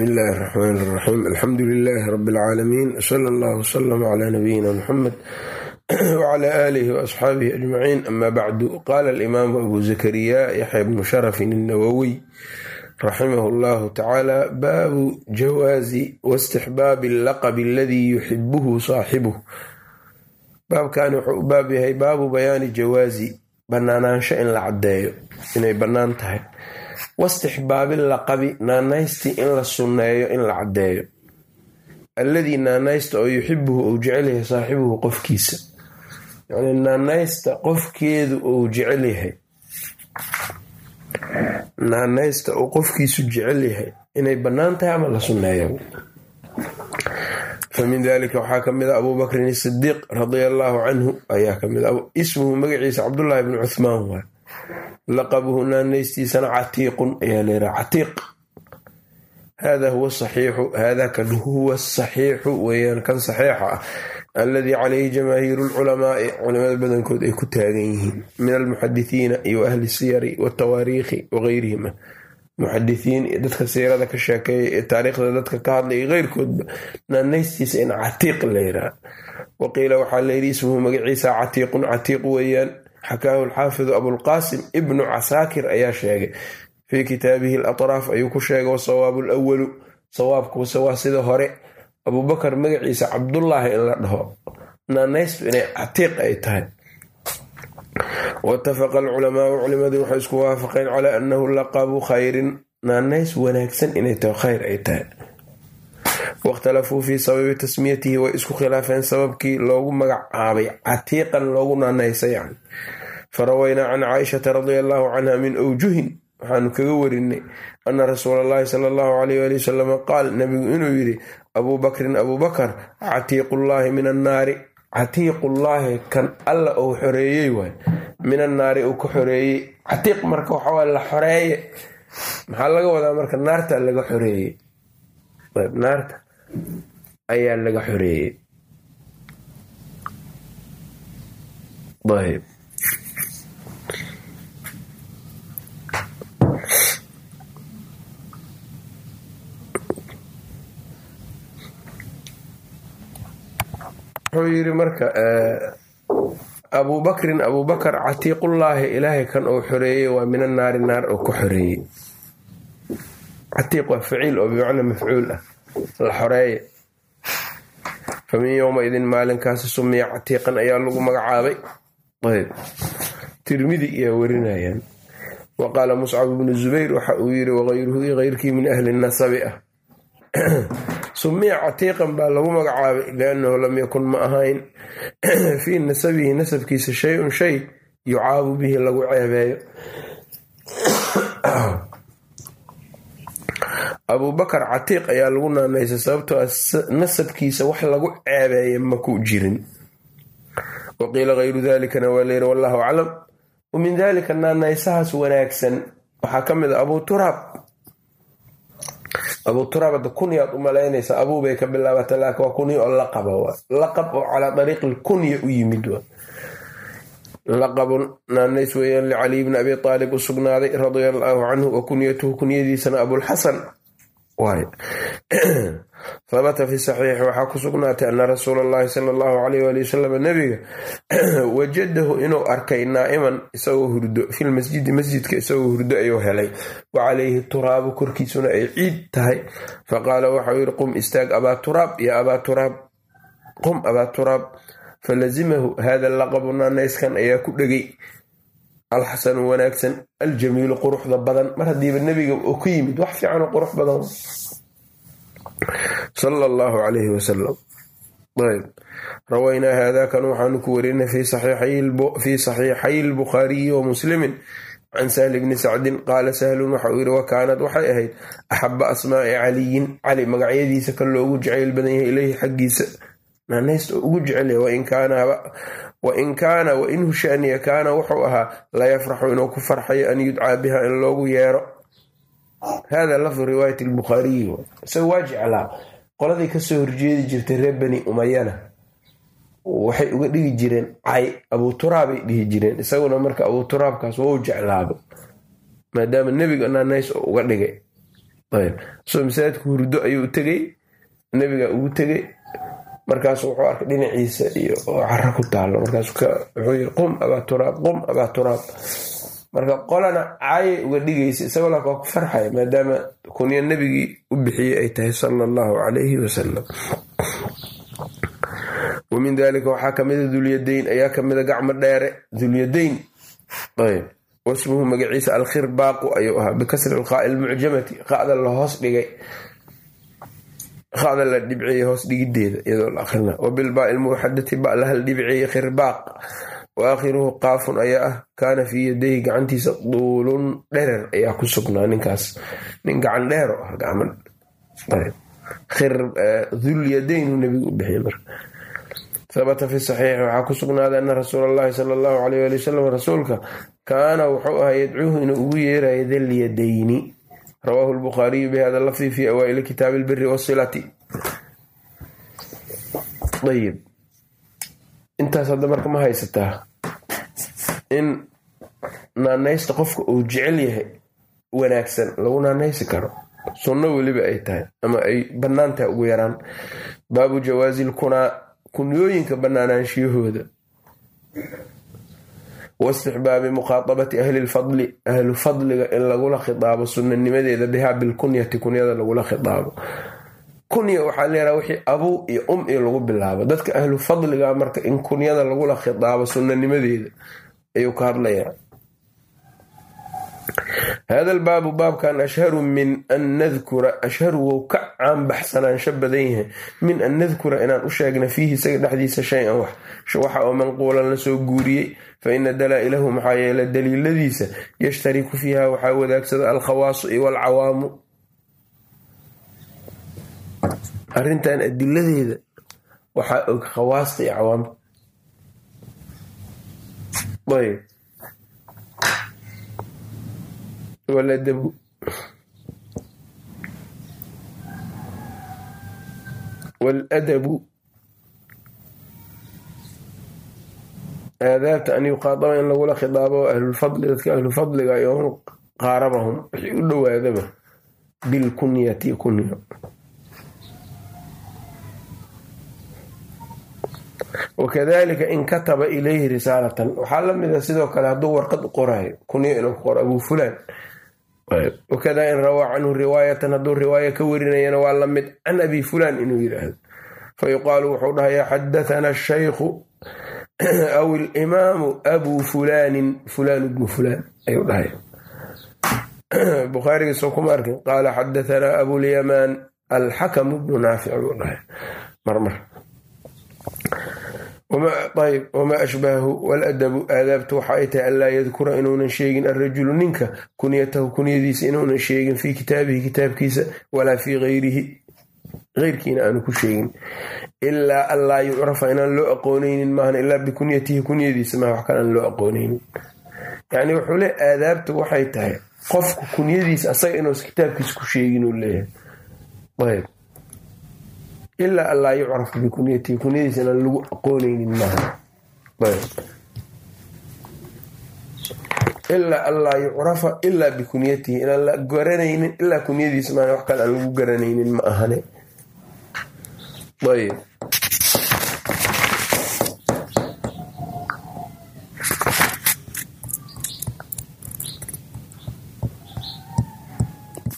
bismi illaahi raxmaan raxiim alxamdu lilaahi rabi alcaalamiin sala allahu wslama cla nabiyina muxamed wcla aalihi waasxaabihi ajmaciin ama bacdu qaala alimaamu abu zakariya yaxya bnu sharafin innawowiy raximahu allahu tacaala baabu jawaasi wastixbaabi allaqabi aladii yuxibuhu saaxibuh baabkani wuxuu u baab yahay baabu bayaani jawaasi banaanaansho in la caddeeyo inay bannaan tahay wastixbaabi laqabi naanaystii in la sunneeyo in la caddeeyo alladii naanaysta oo yuxibuhu uu jecel yahay saaxibuhu qofkiisa yacni naanaysta qofkeedu uu jecel naanaysta uu qofkiisu jecel yahay inay bannaan tahay ama la sunneeyo famin dalika waxaa ka mid a abuu bakrin isidiiq radia allaahu canhu ayaa ka mid a ismuhu magaciisa cabdullaahi bni cuhmaan waay laqabuhu naanaystiisana catiiqun ayaa layidhaha catiiq. Hada huwa saxiixu hada kan huwa saxiixu weeyaan kan saxiixa ah alladii calayhi jamaahiiru lculamaai culimada badankood ay ku taagan yihiin min almuxadithiina iyo ahli siyari watawaariikhi wageyrihima muxadithiin iyo dadka siirada ka sheekeeya ee taariikhda dadka ka hadlaya keyrkoodba naanaystiisa in catiiq la yidhaha. Waqiila waxaa layidhi ismuhu magaciisa catiiqun catiiq weeyaan xakaahu alxaafidu abulqaasim ibnu casaakir ayaa sheegay. Fii kitaabihi alatraaf ayuu ku sheegay wasawaabu lawalu sawaabkuuse waa sida hore. Abuubakar magaciisa cabdullaahi in la dhaho. Naanaystu inay catiiq ay tahay. Waitafaqa alculamaau culimadii waxay isku waafaqeen calaa annahu laqabu khayrin. Naanays wanaagsan inay taho khayr ay tahay wakhtalafuu fii sababi tasmiyatihi way isku khilaafeen sababkii loogu magacaabay catiiqan loogu naanaysa yani farawaynaa can caaishata radia allaahu canha min awjuhin waxaanu kaga warinay ana rasuula allahi sala allahu alayh ali wasalama qaal nabigu inuu yidhi abuu bakrin abuu catiiqullaahi min annaari catiiqullaahi kan alla uu xoreeyey waay min annaari uu ka xoreeyey catiiq marka waxawa la xoreeye maxaa laga wadaa marka naarta laga xoreeyey naarta ayaa laga xoreeyey wuxuu yidhi marka abuu bakrin abuu bakar catiiqullaahi ilaahay kan uu xoreeyey waa min annaari naar oo ka xoreeyey. Catiiq waa faciil oo bimacnaa mafcuul ah la xoreeye fa min yowma idin maalinkaasi sumiya catiiqan ayaa lagu magacaabay ayb tirmidi ayaa warinayaan wa qaala muscab bnu zubayr waxa uu yidhi wagayruhu iyo keyrkii min ahli nasabi ah sumiya catiiqan baa lagu magacaabay liannahu lam yakun ma ahayn fii nasabihi nasabkiisa shay-un shay yucaabu bihi lagu ceebeeyo abuubakar catiiq ayaa lagu naanaysay sababtoo a nasabkiisa wax lagu ceebeeya maku jirin. Wa qiila kayru dalikana waa layiri wallahu aclam. Wa min dalika naanaysahaas wanaagsan. Waxaa ka mid a abuu turaab abuu turaab hadda kunyaad u malaynaysa abuubay ka bilaabata laakin waa kunya oo laqaba waa laqab oo calaa dariiqi lkunya u yimid waa. Laqabun naanays weeyaan licaliy bni abi aalib u sugnaaday radia allaahu canhu wa kunyatuhu kunyadiisana abulxasan habata fi saxiixi waxaa ku sugnaatay ana rasuula allahi sala allahu alayh wali wasalam nabiga wajadahu inuu arkay naa'iman isagoo hurdo filmasjidi masjidka isagoo hurdo ayuu helay. Wa calayhi turaabu korkiisuna ay ciid tahay. Faqaala waxau yidhi qum istaag abaa turaab. Ya abaa turaab qum abaa turaab. Falazimahu hada laqabu naanayskan ayaa ku dhegay alxasanu wanaagsan aljamiilu quruxda badan mar haddiiba nebiga oo ka yimid wax fiicanoo qurux badan. Sala allahu calayhi wasalam ayb. Rawaynaa haadakan waxaanu ku warinay fii saxiixay lbukhaariyi wa can sahli bni sacdin qaala sahlun waxa uu yidhi wa waxay ahayd axaba asmaa'i caliyin. Cali magacyadiisa kan loogu jacayl badan yahay ileyhi xaggiisa. Naanaysta oo ugu jecelya wain kaana wainhu shaniya kaana wuxuu ahaa la yafraxu inuu ku farxayo an yudcaa biha in loogu yeero. Hada lafdu riwaayat lbukhaariyi isaga waa jeclaa. Qoladii ka soo horjeedi jirtay reer bani umayana waxay uga dhigi jireen cay. Abuu turaabay dhihi jireen. Isaguna marka abuu turaabkaas wou jeclaaba maadaama nebiga naanays oo uga dhigay. Masaajidka hurdo ayuu tegey nebiga ugu tegey markaasu wuxuu arkay dhinaciisa iyo caro ku taalo markaasu wuxuu yiri qum abaa turaab qum abaa turaab. Marka qolana caayay uga dhigaysa isagoo waa ku farxaya maadaama kunyo nebigii u bixiyey ay tahay sala allahu calayhi wasalam wa min dalika waxaa kamida dulyadayn ayaa kamida gacmo dheere dulyadayn. Ayb. Wasmuhu magaciisa alkhirbaaqu ayuu ahaa bikasri lqaa'i lmucjamati qa'da la hoos dhigay qa'da la dhibceeye hoos dhigideeda iyadoo la akrina wa bilbaai lmuwaxadati ba dhibceeye khirbaaq. Wa qaafun ayaa ah kaana fii yadayhi gacantiisa duulun dherer ayaa ku sugnaa ninkaas. Nin gacan dheero ah dulyadayn nabigu u bixiy marka. Habata fi saxiixi waxaa ku sugnaaday ana rasuula allahi sala allahu alayh ali wasalam rasuulka kaana wuxuu ahaa yadcuuhu inuu ugu yeerayo dalyadayni rawaahu lbukhaariyu bihada lafdi fi awaaili kitaabi albiri wasilati ayib intaas hadda marka ma haysataa in naanaysta qofka uu jecel yahay wanaagsan lagu naanaysi karo sunno weliba ay tahay ama ay bannaan tahay ugu yaraan. Baabu jawaazi lkunaa kunyooyinka bannaanaanshiyahooda waistixbaabi mukhaatabati ahli lfadli ahlu fadliga in lagula khitaabo sunnanimadeeda bihaa bilkunyati kunyada lagula khitaabo kunya waxaa leeyaha wixii abuu iyo um iyo lagu bilaabo dadka ahlu fadliga marka in kunyada lagula khitaabo sunnanimadeeda ayuu ka hadlayaa hada albaabu baabkan ashharu min an nadkura ashharu wou ka caanbaxsanaansho badan yahay min an nadkura inaan u sheegna fiihi isaga dhexdiisa shay-an wax waxa oo manquulan la soo guuriyey fa ina dalaa'ilahu maxaa yeele daliiladiisa yashtariku fiiha waxaa wadaagsada alkhawaasu iyo arrintan adiladeeda waxaa og khawaasta iyo cawaamta ayb waladabu aadaabta an yuqaadaba in lagula khidaabo ahlulfadli dadka ahlulfadliga iyo qaarabahum wixii u dhowaadaba bilkunyati kunyo wakadalika in kataba ilayhi risaalatan waxaa lamida sidoo kale hadduu warqad u qoraayo kunyo inuu ku qoro abuu fulaan wakada in rawaa canhu riwaayatan hadduu riwaaya ka warinayana waa la mid can abi fulaan inuu yidhaahdo fayuqaalu wuxuu dhahayaa xadathana ashaykhu aw ilimaamu abuu fulaanin fulaan bnu fulaan ayuu dhahaya bukhaarigiisoo kuma arkin qaala xadathana abulyamaan alxakamu bnu naafic buu dhahay marmar ayb wamaa ashbahahu waladabu aadaabtu waxa ay tahay anlaa yadkura inuunan sheegin alrajulu ninka kunyatahu kunyadiisa inuunan sheegin fii kitaabihi kitaabkiisa walaa fii hayrihi heyrkiina aanu ku sheegin ilaa an laa yucrafa inaan loo aqoonaynin maahan ilaa bikunyatihi kunyadiisa maa wax kale aan loo aqoonaynin yacni wuxuu le aadaabtu waxay tahay qofku kunyadiisa asaga inuusa kitaabkiisa ku sheegin leeyahay ayb ilaa an laa yucrafa bikunyatihi kunyadiisa inaan lagu aqoonaynin maaha. Ilaa an yucrafa ilaa bikunyatihi inaan la garanaynin ilaa kunyadiisa maa wax kale aan lagu garanaynin ma ahane. Ayb.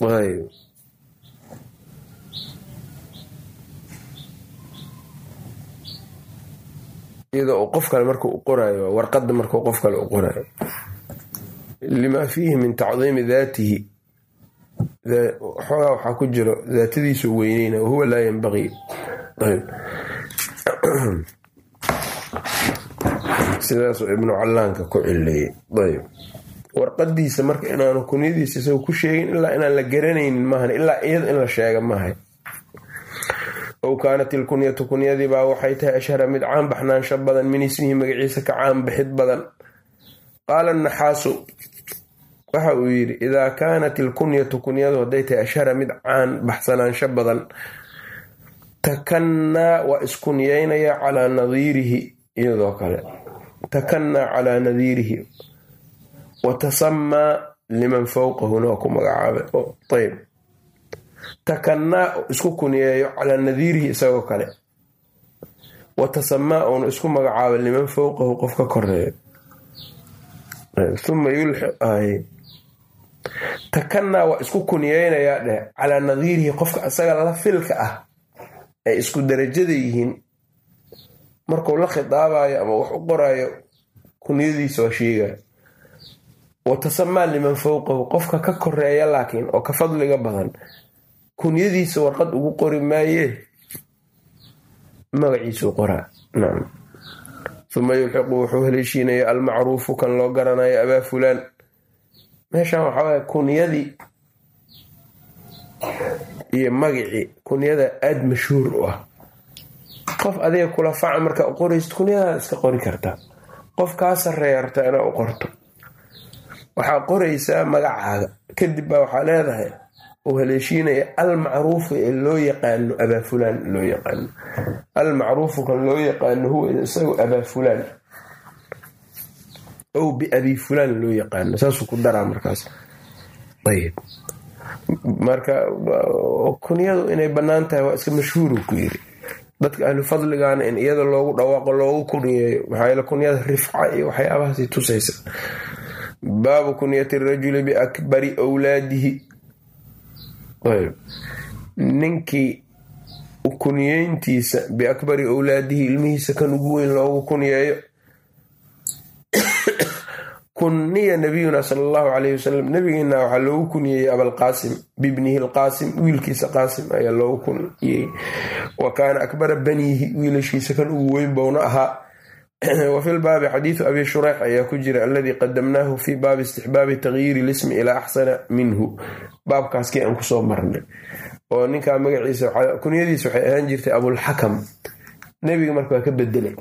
Ayb iyada oo qof kale marka u qoraayo warqada marka qof kale u qoraayo lima fiihi min tacdiimi daatihi. Xoogaa waxaa ku jiro daatadiisu weyneyna wahuwa laa yanbaqii sidaasuu ibnu callaanka ku cileeyey ayb. Warqadiisa marka inaanu kunyadiisa isaga ku sheegin ilaa inaan la garanaynin maahan ilaa iyada in la sheega maahay ow kaanat ilkunyatu kunyadiibaa waxay tahay ashhara mid caan baxnaansho badan min ismihi magaciisa ka caan bixid badan. Qaala naxaasu waxa uu yidhi idaa kaanat ilkunyatu kunyadu hadday tahay ashhara mid caan baxsanaansho badan takannaa waa iskunyeynaya calaa nadiirihi iyadoo kale takannaa calaa nadiirihi wa tasamaa liman fowqahuna waa ku magacaabay. Ayb takanaa isku kuniyeeyo calaa nadiirihi isagoo kale. Wa tasamaa uuna isku magacaabo liman fowqahu qof koreeyo. Uma yulxi waa isku kuniyeynayaa dheh calaa nadiirihi qofka isaga la filka ah ay isku darajada yihiin. Markuu la khidaabayo ama wax u qoraayo kuniyadiisa waa sheegaya wa tasamaa liman fowqahu qofka ka koreeya laakiin oo ka fadliga badan kunyadiisa warqad ugu qori maayee magaciisuu qoraa. Uma yulxiqu wuxuu haleeshiinaya almacruufu kan loo garanayo abaa fulaan. Meeshan waxaa waaya kunyadii iyo magicii kunyada aada mashhuur u ah. Qof adiga kula faca markaa u qoraysid kunyadaada iska qori kartaa qof kaa sarreeya rabtaa inaa u qorto. Waxaa qoraysaa magacaaga. Kadib baa waxaa leedahay uu haleeshiinaya almacruufu ee loo yaqaano abaa fulaan loo yaqaano. Almacruufu loo yaqaano huwa isagu abaa fulaan. Ow biabii fulaan loo yaqaano. Saasuu ku daraa markaas. Ayb marka kunyadu inay bannaan tahay waa iska mashhuuru ku yiri dadka ahlu fadligana in iyada loogu dhawaaqo loogu kunyeeyo maxaa kunyada rifca iyo waxyaabahaasi tusaysa. Baabu kunyati rajuli biakbari wlaadihi ninkii kunyeyntiisa biakbari owlaadihi ilmihiisa kan ugu weyn loogu kunyeeyo kuniya nabiyuna sal allahu alayh wasalam nabigeena waxaa loogu kunyeeyey abalqaasim bibnihi lqaasim wiilkiisa qaasim ayaa loogu kunyeeyey wa kaana akbara baniihi wiilashiisa kan ugu weyn bouna ahaa wa fi lbaabi xadiidu abi shureyx ayaa ku jira aladii qadamnaahu fi baabi istixbaabi takyiiri lismi ilaa axsana minhu baabkaaskii aan ku soo marnay oo ninkaa magaciisa kunyadiisa waxay ahaan jirtay abulxakam nebiga marka waa ka bedelay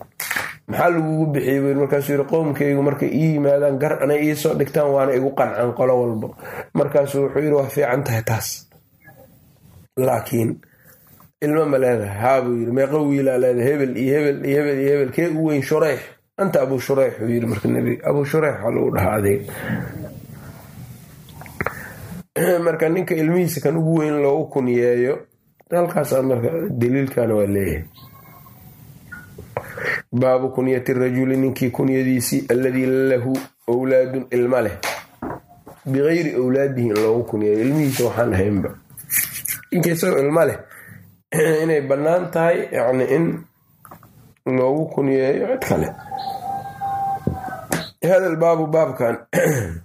maxaa lagugu bixiyey wy markaasuu yiri qowmkaygu markay ii yimaadaan gar anay iisoo dhigtaan waana igu qancaan qolo walba markaasuu wuxuu yiri waa fiican tahay taas laakiin ilmo ma leedahay haabuu yiri meeqa wiilaa leedahay. Hebel iyo hebel iyo hebel iyo hebel. Kee u weyn shureyx. Anta abuu shureyx uu yiri marka nebiga abuu shureyx waxaa lagu dhahaa adeeg marka ninka ilmihiisa kan ugu weyn loogu kunyeeyo halkaasa marka daliilkana waa leeyahay. Baabu kunyati rajuli ninkii kunyadiisii alladii lahu wlaadun ilma leh. Bikayri wlaadihi in loogu kunyeeyo ilmihiisa waxaan ahaynba. Isagoo ilma leh inay bannaan tahay yani in loogu kunyeeyo cid kale. Hada baabu baabkan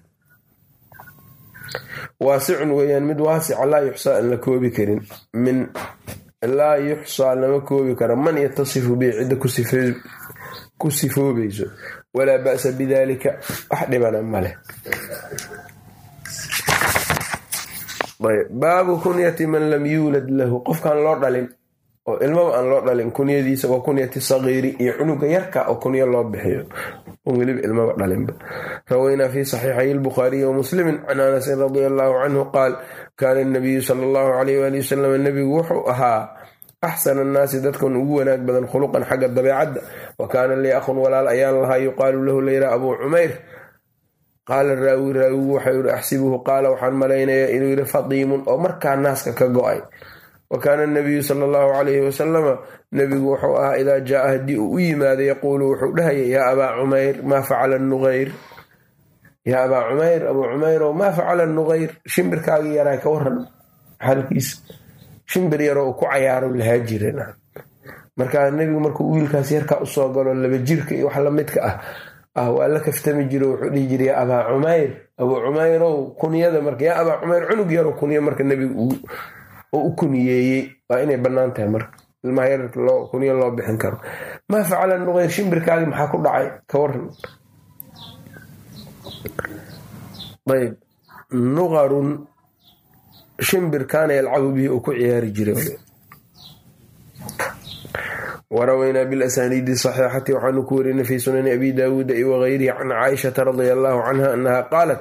waasicun weeyaan mid waasica laa yuxsaa aan la koobi karin. Min laa yuxsaa lama koobi karo. Man yatasifu bi cidda ku sifoobayso. Walaa ba'sa bidaalika wax dhibana maleh baabu kunyati man lam yuulad lahu. Qofkaan loo dhalin oo ilmaba aan loo dhalin kunyadiisa waa kunyati sagiiri iyo cunuga yarka oo kunyo loo bixiyo. Weliba ilmaba dhalinba. Rawaynaa fi saxiixay lbukhaariyi wa can anasin radia allaahu canhu qaal kaana nabiyu sala allahu alayh waali wasalam nebigu wuxuu ahaa axsana annaasi dadkan ugu wanaag badan khuluqan xagga dabeecadda. Wa kaana lii akhun walaal ayaan lahaa yuqaalu lahu layra abuu cumayr qaala raawi raawigu waxau yihi axsibuhu qaala waxaan malaynayaa inuu yidhi fadiimun oo markaa naaska ka go'ay. Wa kaana nabiyu sala allahu calayhi wasalama nebigu wuxuu ahaa idaa jaaa haddii uu u yimaado yaquulu wuxuu dhahaya yaa abaa cumayr maa facala nuqayr yaa abaa cumayr abuu cumayrow maa facala nuqayr shimbirkaagii yaraa ka waran xaalkiisa shimbir yaroo uu ku cayaaro lahaa jiren markaa nebigu markuu wiilkaas yarkaa u soo galo laba jirka iyo wax lamidka ah ah waa la kaftami jiro wuxuu dhihi jira yaa abaa cumayr. Abuu cumayrow kunyada marka yaa abaa cumayr cunug yaroo kunyo marka nebigu oo u kuniyeeyey waa inay bannaan tahay marka. Ilmaha yar kunyo loo bixin karo. Maa facala nuqayr shimbirkaagii maxaa ku dhacay? Ka waran ayb. Nuqarun shimbir kaana yalcabu bihi uu ku ciyaari jiray warawaynaa bilasaniidi saxiixati waxaanu ku warinay fi sunani abi daawuuda iyo wagayrihi can caaishata radia allaahu canha annaha qaalat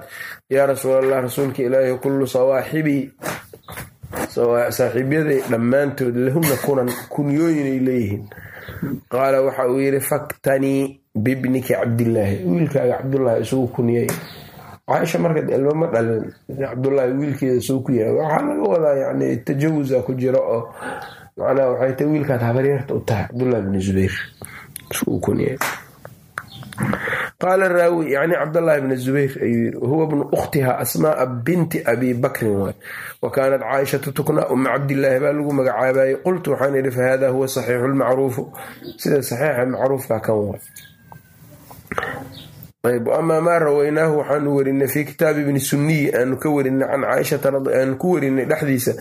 yaa rasuul allah rasuulka ilaahi kullu sawaaxibii saaxiibyaday dhammaantood lahuna kunan kunyooyinay leeyihiin qaala waxa uu yidhi faktanii bibnika cabdillaahi wiilkaaga cabdullaahi isugu kunyey caaisha marka ilmo ma dhalin cabdullaahi wiilkeeda soo ku waxaa laga wadaa yani tajawusa ku jira oo macnaha waxay ta wiilkaad habaryarta u tahay cabdullahi bni zubayr. Qaala raawi yani cabdllahi bni zubayr ayuu yiri huwa bnu ukhtiha asmaaa binti abi bakrin. Waay wa kaanat caaishatu tukna uma cabdillaahi baa lagu magacaabayay. Qultu waxaan idhi fahada huwa saxiixu lmacruufu sida saxiixa macruufka kan waay ayb amaa maa rawaynaahu waxaanu werinay fii kitaabi ibni suniyi aanu ka werinay aanu ku werinay dhexdiisa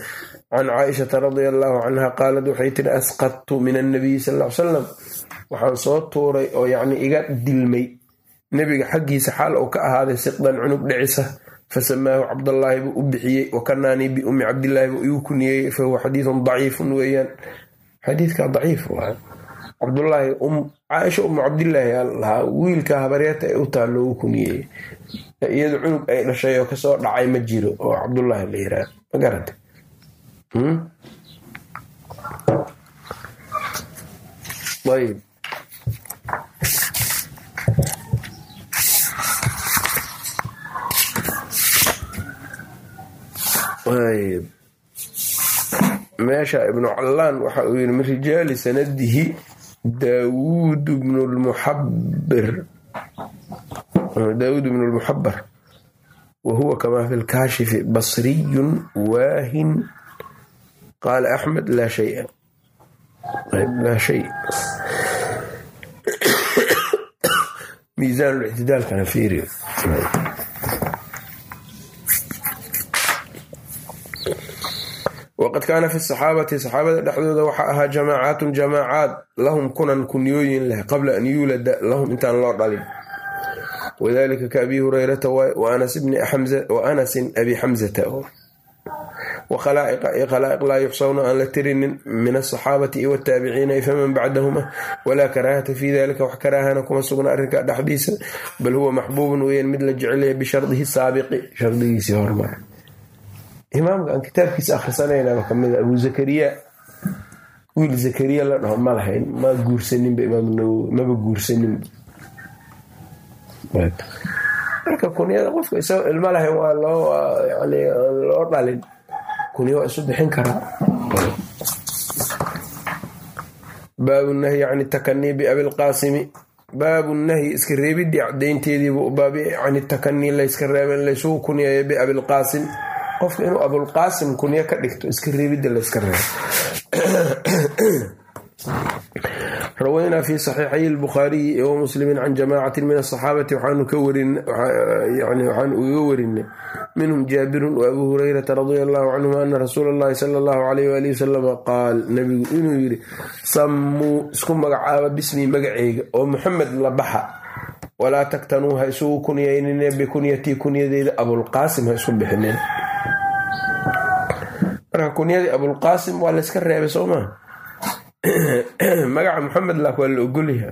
can caaishata radia allaahu canha qaalad waxay tiri asqadtu min annabiyi sal l salam waxaan soo tuuray oo yacni iga dilmay nebiga xaggiisa xaal uu ka ahaaday siqdan cunug dhicisa fasamaahu cabdallaahi buu u bixiyey wakanaanii biummi cabdillaahi buu igu kuniyey fahuwa xadiidun daciifun weeyaan xadiidka daciif waa cabdulaahi caaisha umu cabdilaahi lahaa wiilka habaryata ee u taa loogu kuniyey iyadu cunug ay dhashay oo ka soo dhacay ma jiro oo ma garanta ayb ayb meesha ibnu callaan waxa uu yiri min rijaali sanadihi daawuud bnu lmuxabir daawuud bnu lmuxabar wa huwa kamaa fi lkaashifi basriyun waahin qaala axmed laa shaya laa shay miisaan lictidaalkana fiiriyo waqad kaana fi saxaabati saxaabada dhexdooda waxaa ahaa jamaacaatun jamaacaad lahum kunan kunyooyin leh qabla an yuulada lahum intaan loo dhalin wadalika ka abi hurayrata wa anasin abi xamzata wa khalaa'iqa iyo khalaa'iq laa yuxsawna aan la tirinin min asaxaabati iyo wataabiciina faman bacdahuma walaa karaahata fii dalika wax karaahana kuma sugna arrinka dhexdiisa bal huwa maxbuubun weeyaan mid la jecelaya bishardihi saabiqi shardigiisii hormara imaamka aan kitaabkiisa akhrisanaynaaba kamida abu zakariya wiil zakariya la dhaho ma lahayn ma guursaninba imaam nawowi maba guursaninba marka kunyada qofka isagoo ilmo lahayn waa loo dhalin kunya waa isu bixin karaa baabu nahyi can takanii biabilqaasimi baabu nahyi iska reebidii cadaynteediibuu baabi can takanii layska reeba in laysugu kunyeeyo biabilqaasim qofka inuu abulqaasim kunyo ka dhigto iska reebidda layska reebo rawaynaa fi saxiixay lbukhaariyi wa muslimi can jamaacati min asaxaabati waxaanu uga warinay minhum jaabirun wa abuu hurayrata radia allahu canhuma ana rasuula allahi sala allahu alayh waali wasalama qaal nabigu inuu yidhi sammuu isku magacaaba bismii magaceyga oo muxamed la baxa walaa taktanuu ha isugu kunyaynine bikunyatii kunyadeyda abulqaasim ha isku bixineen marka kunyadii abulqaasim waa layska reebay soo magaca muxamed laak waa la ogolyaha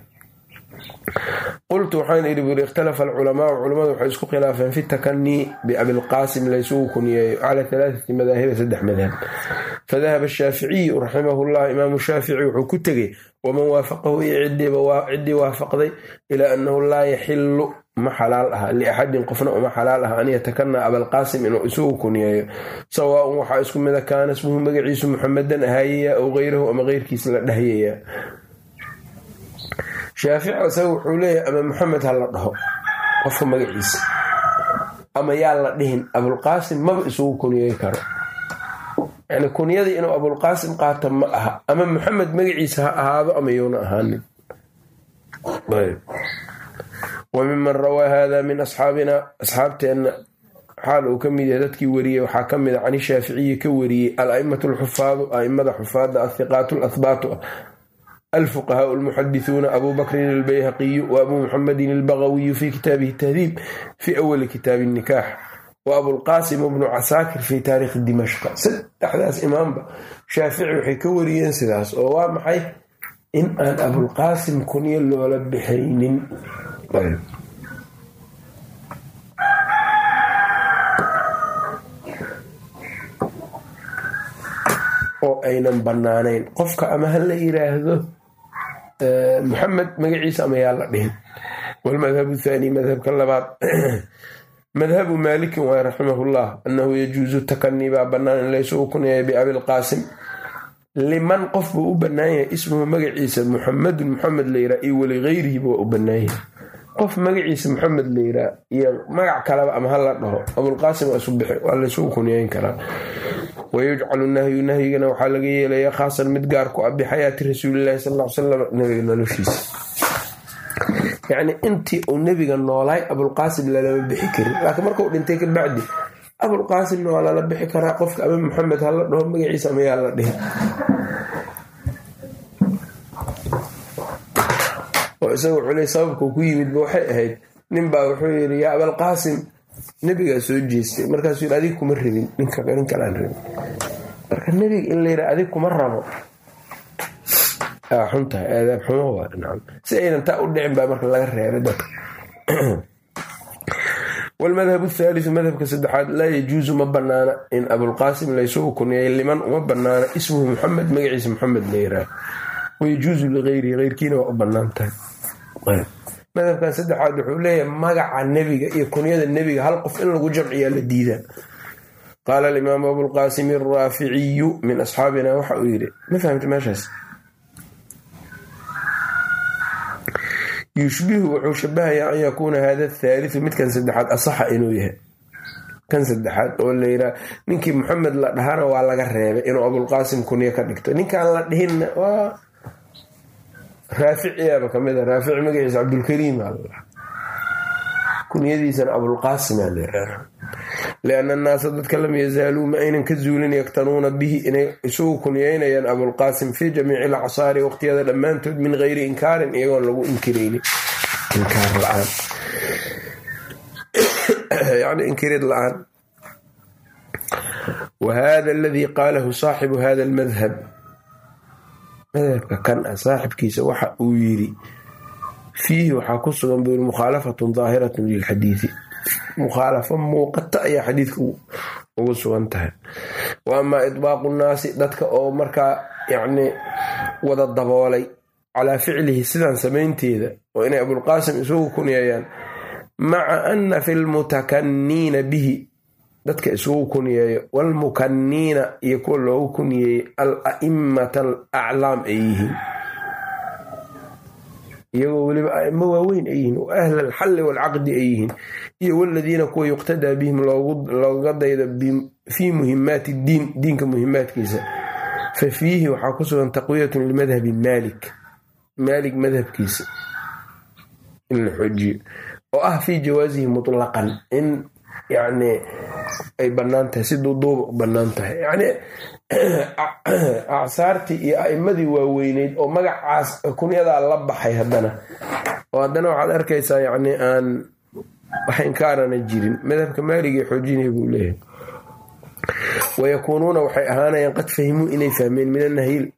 qultu waxaan idhi buri ikhtalafa alculamaau culamadu waxay isku khilaafeen fi takanii biabilqaasim laysugu kuniyeeyo calaa alaaati madaahiba saddex madhab fadahaba ashaaficiyu raximahu llah imaamu shaafici wuxuu ku tegey waman waafaqahu iyo ciddii waafaqday ilaa annahu laa yaxilu ma xalaal aha liaxadin qofna uma xalaal aha an yatakanaa abalqaasim inuu isugu kuniyeeyo sawaaun waxaa isku mida kaana ismuhu magaciisu muxamedan ahaayaya ow keyrahu ama keyrkiis la dhahyayaa shaafici isaga wuxuu leeyahay ama maxamed ha la dhaho qofka magaciisa. Ama yaa la dhihin abulqaasim maba isugu kuniyey karo. Yani kunyadii inuu abulqaasim qaato ma aha ama maxamed magaciisa ha ahaado ama yuuna ahaanin wa miman rawaa hada min asxaabina asxaabteenna xaal uu ka mid yahay dadkii wariyey waxaa ka mid a can shaaficiyi ka wariyey al-aimatu alxufaadu aimada xufaadda athiqaatu lahbaatu ah alfuqahaau almuxadithuuna abu bakrin albayhaqiyu wa abuu muxamedin albagawiyu fi kitaabihi tahdiib fi awali kitaabi nikaax wa abulqaasim bnu casaakir fi taarikhi dimashqa saddexdaas imaamba shaafici waxay ka wariyeen sidaas. oo waa maxay in aan abulqaasim kunyo loola bixaynin oo aynan bannaanayn qofka ama ha la yiraahdo muxamed magaciisa ama yaa la dhihin. Walmadhabu thaani madhabka labaad. Madhabu maalikin waay raximahullah annahu yajuusu takanii baa bannaan in laysugu kuniyaya biabilqaasim liman qof buu u bannaan yahay ismuhu magaciisa muxamedun muxamed layraa iyo waligayrihiba waa u bannaan yahay qof magaciisa muxamed layraa iyo magac kaleba ama hala dhaho abulqaasim waa laysugu kuniyeyn karaa. Wayujcalu nahyu nahyigana waxaa laga yeelaya khaasan mid gaar ku ah bixayaati rasuulilahi sal salam nabiga noloshiisa. Yacni intii uu nebiga noolaay abulqaasim lalama bixi karin. Laakiin markuu dhintay ka bacdi abulqaasimna waa bixi karaa qofka ama maxamed hala dhaho magaciisa amayaa la dhihi oo isaga culey sababka ku yimidba waxay ahayd ninbaa wuxuu yidhi yaa abalqaasim nebigaa soo jeestay. Markaasuu yidhi adig kuma rabin nin kalaan rabin. Marka nebiga in layidha adig kuma rabo. Xuntahay aadaab xumo nacam si aynan taa u dhicin baa marka laga reebay dadka. Wlmadhab thaaliu madhabka saddexaad laa yajuusu ma banaana in abulqaasim laysugu kuniyay liman uma banaana ismuhu muxamed magaciisa muxamed layraa wayajuusu ligayrihi eyrkiina waa u banaan madhabkan saddexaad wuxuu leeyahay magaca nebiga iyo kunyada nebiga hal qof in lagu jamciyaa la diidaa. Qaala alimaamu abulqaasim araaficiyu min asxaabina waxa uu yidhi ma fahamta meeshaas? Yushbihu wuxuu shabahayaa an yakuuna hada athaaliu midkan saddexaad asaxa inuu yahay. Kan saddexaad oo layidhaa ninkii muxamed la dhahana waa laga reebay inuu abulqaasim kunyo ka dhigto. Ninkaan la dhihinna raaficiyaaba ka mid a raafici magaciisa cabdulkariim kunyadiisana abulqaasimaa la lianna annaasa dadka lam yazaaluu ma aynan ka zuulin yaktanuuna bihi inay isugu kunyeynayaan abulqaasim fii jamiici alacsaari waqtiyada dhammaantood min geyri inkaarin iyagoon lagu inkiraynin. Inkirid la'aan. Wa hada aladii qaalahu saaxibu hada almadhab madhabka kan ah saaxibkiisa waxa uu yiri fiihi waxaa ku sugan buu yiri mukhaalafatun daahiratun lilxadiidi mukhaalafo muuqata ayaa xadiidka ugu sugan tahay. Wa amaa idbaaqu nnaasi dadka oo markaa yacni wada daboolay calaa ficlihi sidan samaynteeda oo inay abulqaasim isugu kunyeeyaan maca anna fi lmutakaniina bihi dadka isugu kunyeeyo waalmukaniina iyo kuwa loogu kunyeeyey al a'immata al ay yihiin. Iyagoo weliba aimo waaweyn ay yihiin wa ahla alxalli waalcaqdi ay yihiin. Iyo waladiina kuwa yuqtadaa bihim looga daydo fii muhimaati diin diinka muhimaadkiisa fa fiihi waxaa ku sugan taqwiyatun limadhabi maalik maalik madhabkiisa. In la xoojiyo. Oo ah fii jawaasihi mutlaqan in yacni ay bannaan tahay si duuduuba u bannaan tahay yacni acsaartii iyo a'imadii waaweyneyd oo magacaas kunyadaa la baxay haddana oo haddana waxaad arkaysaa yacni aan wax inkaarana jirin madhabka maaligii xoojinaya buu leeyahay wayakuunuuna waxay ahaanayaan qad fahimuu inay fahmeen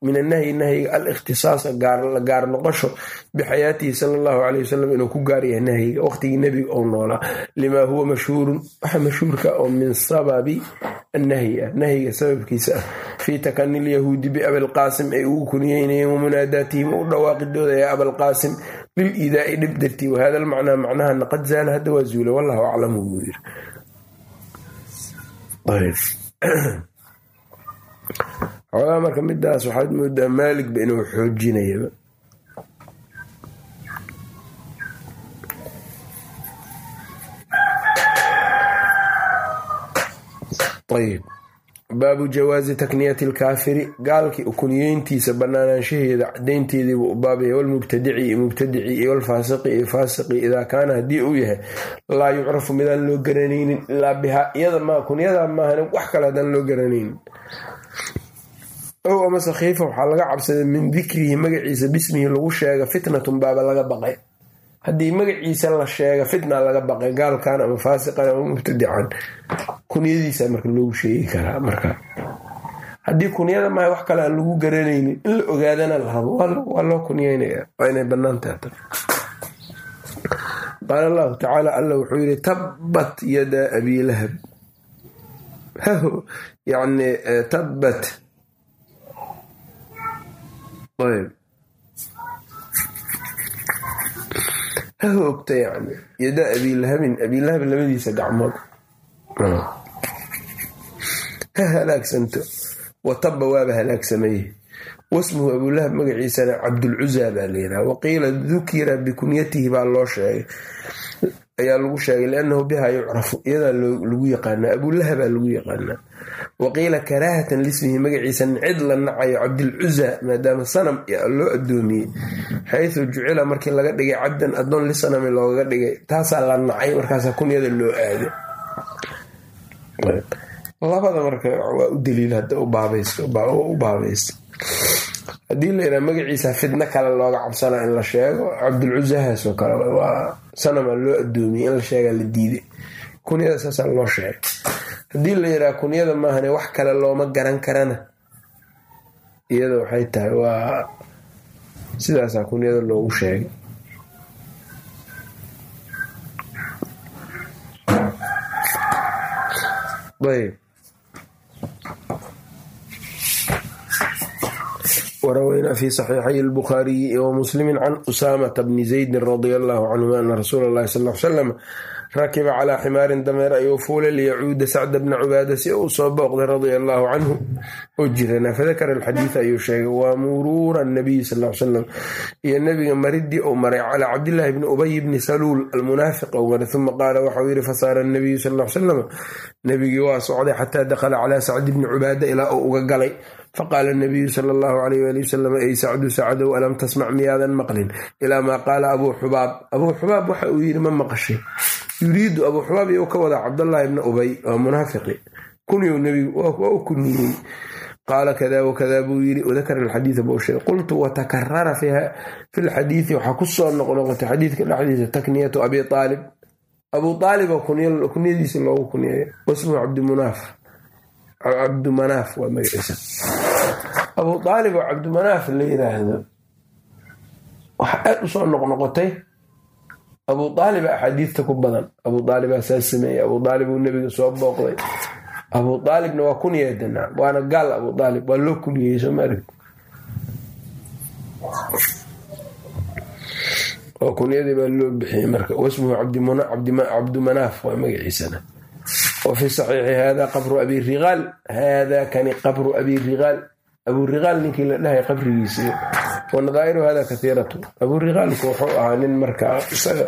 min annahyi nahyiga al ikhtisaasa gaar noqosho bixayaatihi sala allahu caley wasalam inuu ku gaar yahay nahyiga waqtigii nebiga ou noolaa limaa huwa mashhuurun waxa mashhuurka oo min sababi annahyi ah nahyiga sababkiisa ah fii takani lyahuudi biabilqaasim ay ugu kuniyeynayeen wamunaadaatihim u dhawaaqidooda yaa abalqaasim lil iidaa'i dhib dartii wahada almacnaa macnahana qad zaala hadda waa zuula wallahu aclamu buu yiri xoogaa marka midaas waxaad moodaa maaligba inuu xoojinayaba ayb baabu jawaazi takniyati alkaafiri gaalkii kunyeyntiisa banaanaanshaheeda cadaynteediibuu u baabaya walmubtadici iyo mubtadici iyo walfaasiqi iyo faasiqi idaa kaana haddii uu yahay laa yucrafu midaan loo garanaynin ilaa bihaa iyada ma kunyada maahan wax kale haddaan loo garanaynin ow amase khiifa waxaa laga cabsaday min dikrihi magaciisa bismihi lagu sheega fitnatun baaba laga baqay haddii magaciisa la sheega fitna laga baqay gaalkan ama faasiqan ama mubtadican kunyadiisa marka loogu sheegi karaa marka. Haddii kunyada maha wax kale aan lagu garanaynin in la ogaadana la waa loo kunyeynaya waa inay banaantaha qaala allahu tacaala alla wuxuu yidhi tabbat yadaa abii lahab. Yani tabbat ha hoogta yani yada abiilahabin abiilahab labadiisa gacmood ha halaagsanto wataba waaba halaagsameye wasmuhu abulahab magaciisana cabdulcuza baa layidhaha waqiila dukira bikunyatihi baa loo sheegay ayaa lagu sheegay liannahu biha yucrafu iyadaa lagu yaqaanaa abulahabaa lagu yaqaanaa waqiila karaahatan lismihi magaciisa cid la nacayo cabdilcuza maadaama sanam loo adoomiyey xaysu jucila markii laga dhigay cabdan adoon lisanami loogaga dhigay taasaa la nacay markaasa kunyada loo aado labada marka waa u daliil hadda u baabaysta haddii layidhaha magaciisa fidno kale looga cabsana in la sheego cabdulcuzahaas oo kale sanama loo adoomiyey in la sheegaa la diiday. Kunyada saasaa loo sheegay haddii la yidhaha kunyada maahane wax kale looma garan karana iyada waxay tahay waa sidaasaa kunyada loogu sheegay ayb wrawaynaa fi صaxiixay الbukhaariyi wmuslimi can usaamata bni zaydi radi allahu canhuma ana rasuula اllahi sal l slam rakiba calaa ximaarin dameer ayuu fuulay liyacuuda sacda bna cubaada si uu soo booqday radia allaahu canhu oo jirana fadakara alxadiida ayuu sheegay waa muruura nabiyi sal salam iyo nebiga maridii uu maray calaa cabdillaahi bni ubay bni saluul almunaafiq ou maray uma qaala waxau yidhi fasaara nabiyu sal salam nebigii waa socday xataa dakhala calaa sacdi bni cubaada ilaa uu uga galay faqaala nabiyu sala allahu alayh waali wasalam ey sacdu sacdow alam tasmac miyaadan maqlin ilaa maa qaala abuu xubaab abuu xubaab waxa uu yidhi ma maqashay yuriidu abuu xubaab iyou ka wadaa cabdallaahi bna ubay waa munaafiqi kunyow nebigu waa u kuniyey qaala kada wakada buu yidhi wadakara alxadiida buu sheegay qultu watakarara fi lxadiidi waxaa ku soo noqnoqotay xadiidka dhexdiisa takniyatu abi aalib abuu aaliba kunyadiisa loogu kunyeeyo wasmuhu cabdimunaaf cabdumanaaf waa magaciisa abuu aalib oo cabdimanaaf la yiraahdo waxa aad u soo noqnoqotay. Abuu aaliba axaadiista ku badan. Abuu aalibaa saas sameeyey. Abuu aalib nebiga soo booqday. Abuu aalibna waa kunyeedana waana gaal abuu aalib waa loo kuniyey soo maarg oo kunyadii baa loo bixiyey marka. Wasmuhu cabdumanaaf waa magaciisana. Wfi saxiixi hada qabru abi riaal hada kani qabru abi riaal abuu riaal ninkii la dhahay qabrigiisii wanadaa'iru hada kaiiratu abuu riaalku wuxuu ahaa nin marka isaga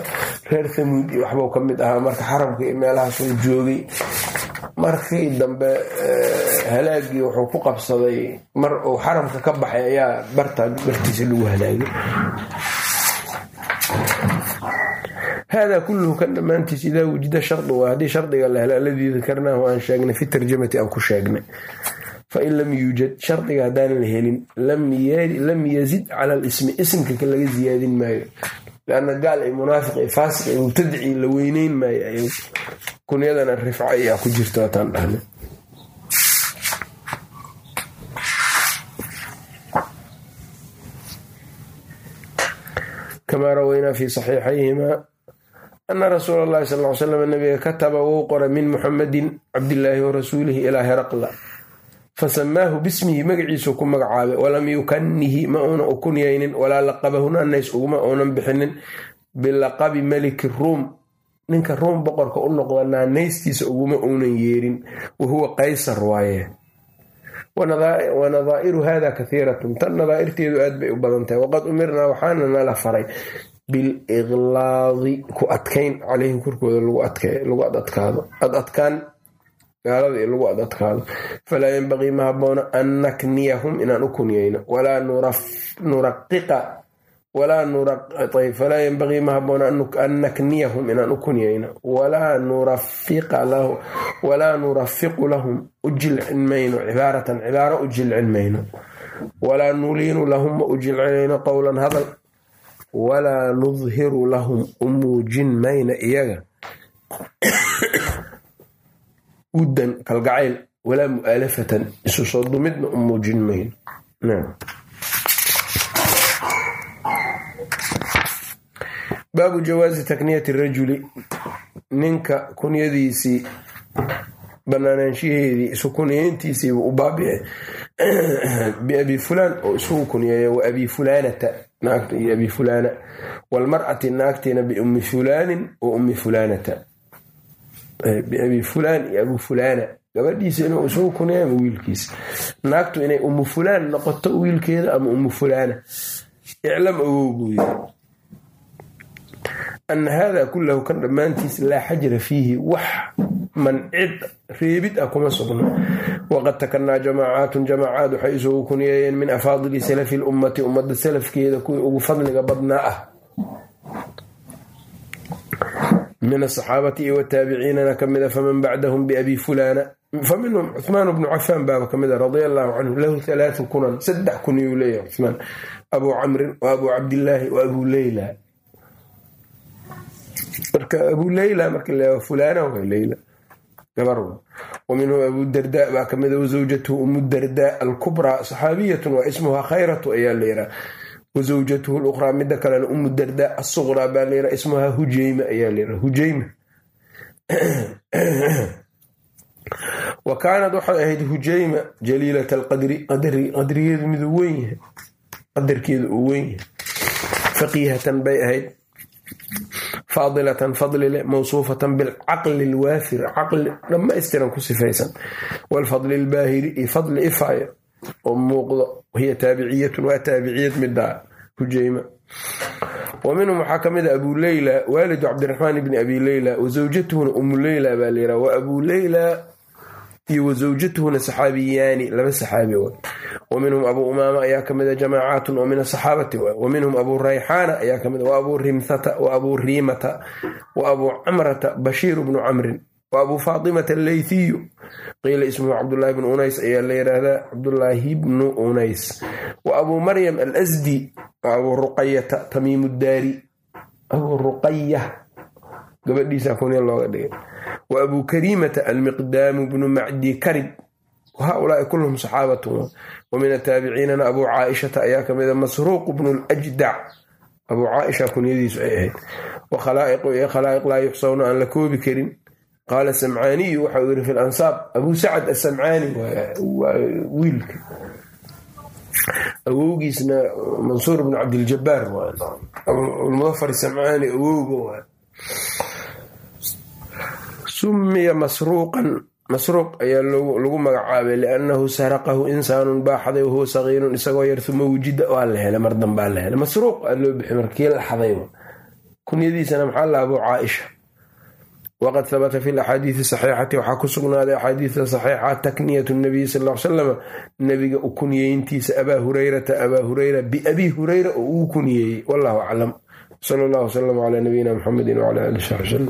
reer thamuud iyo waxbuu ka mid ahaa marka xaramka iyo meelahaasuu joogay. Markii dambe halaagii wuxuu ku qabsaday mar uu xaramka ka baxay ayaa bartaa bartiisa lagu halaagay. Hada kulluhu kan dhammaantiis idaa wujida shardu waa haddii shardiga la helo aladii dakarnaahu aan sheegnay fi tarjamati aan ku sheegnay fain lam yuujad shardiga haddaan la helin lam yazid cala lismi isimka laga ziyaadin maayo. Lanna gaal ay munaafiq ay faasiq ay mubtadici la weyneyn maayo ay kunyadana rifca ayaa ku jirto hataan dhahnay kamaa rawaynaa fi saxiixayhima ana rasuula allahi sal ly slam nabiga kataba wuu qoray min muxamadin cabdillaahi wa rasuulihi ilaa heraqla fasamaahu bismihi magaciisuu ku magacaabay walam yukanihi ma uuna u kunyaynin walaa laqabahu naanays uguma uunan bixinin bilaqabi meliki ruum ninka ruum boqorka u noqda naanaystiisa uguma uunan yeerin wahuwa qaysar waaye wanadaa'iru hada kaiiratun tan nadaa'irteedu aad bay u badan tahay waqad umirnaa waxaana nala faray biliqlaadi ku adkayn caleyhim korkooda lagu adadkaado ad adkaan gaalada lagu ad adkaado falaa yenbaqii ma haboona an nakniyahum inaan u kunyayno falaa yenbaqii ma haboona an nakniyahum inaan u kunyayno walaa nurafiqu lahum u jilcin mayno cibaaratan cibaaro u jilcin mayno walaa nuliinu lahum ma u jilcinayno qowlan hadal walaa nudhiru lahum u muujin mayna iyaga wuddan kalgacayl walaa mu'aalafatan isu soo dumidna u muujin baabu jawaazi takniyati rajuli ninka kunyadiisii banaanaanshaheedii isu kunyeyntiisiibu u baabice biabi fulaan oo isugu kunyeeya wa abi fulaanata naagta iyo abi fulaana. Waalmar'ati naagtiina biummi fulaanin wa ummi fulaanata biabi fulaan iyo abu fulaana gabadhiisa inuu isugu kunaya ama wiilkiisa naagtu inay ummu fulaan noqoto wiilkeeda ama ummu fulaana. Iclam ogow buu yiri. Ana hada kulahu kan dhammaantiis laa xajra fiihi wax mancid reebid ah kuma sugno. Waqad takanaa jamaacaatun jamaacaad waxay isugu kuniyeeyeen min afaadili salafi lummati ummadda salafkeeda kuwii ugu fadliga badnaa ah min asaxaabati iyo wataabiciinana kamida faman bacdahum biabi fulana faminhum cuhmaan bnu cafaan baaba kamida radia allahu canhu lahu halaatu kunan saddex kuniyuu leeyahay cuhmaan abuu camrin wa abuu cabdillaahi wa abuu leyla marka abuu leyla marka la fulana waa leyla gabar wa minhum abuu darda baa kamida wazawjatuhu umu darda alkubraa saxaabiyatun waa ismuhaa khayratu ayaa layidhaha wazawjatuhu luqraa mida kalena umu darda asuqraa baa layidhaha ismuhaa hujeyma ayaa layidhaha hujeyma wa kaanad waxay ahayd hujeyma jaliilat alqadri qadrigeedu miduu weyn yahay qadarkeedu uu weyn yahay faqiihatan bay ahayd faadilatan fadlile mawsuufatan bilcaqli alwaafir caqli dhammaystiran ku sifaysan waalfadli albaahiri iyo fadli oo muuqdo hiya taabiciyatun waa taabiciyad midaa hujeyma wa minhum waxaa ka mid a abu leyla waalidu cabdiraxmaan bni abi leyla wa zawjatuhuna umu leyla baa layidhaha wa abu leyla iyo wa zawjatuhuna saxaabiyaani laba saxaabi wa wa minhum umaama ayaa kamida jamaacaatun oo min asaxaabati wa minhum abuu rayxaana ayaa ka mid wa abuu rimthata wa abuu riimata wa abuu camrata bashiir bnu camrin wa abuu faatimata alleythiyu qiila ismuhu cabdulaahi bnu unays ayaa la yidhaahdaa cabdulaahi bnu unays wa abuu maryam alasdi wa abuu ruqayata tamiimu daari abuu ruqaya gabadhiisa kunya looga dhigay wa abuu kariimata almiqdaamu bnu macdi karib haulaai kulluhum saxaabatun wa min ataabiciinana abuu caaishata ayaa kamida masruuq bnu ljdac abuu caaisha kunyadiisu ay ahayd wa khalaa'iqu iyo khalaa'iq laa yuxsawna aan la koobi karin qaala samcaaniyu waxau yiri fi lansaab abuu sacad asamcaani wiilka awowgiisna mansuur bnu cabdiljabaar mudafar samcaani awowga sumiya masruuqan masruuq ayaa lagu magacaabay liannahu saraqahu insaanun baaxaday wahuwa sagiirun isagoo yar uma wujida waa la helay mar dambaa la helay masruuq aa loo bixi markii la xaday kunyadiisana maxaa la abuu caaisha waqad habata fi laxaadiidi saxiixati waxaa ku sugnaaday axaadiista saxiixa takniyatu nabiyi sal l salam nabiga u kunyeyntiisa abaa hureyrata abaa hureyra biabii hureyra oo uu kunyeeyey wallahu aclam sal allahu wsalam calaa nabiyina muxamedi wcala ali saxbi wsalam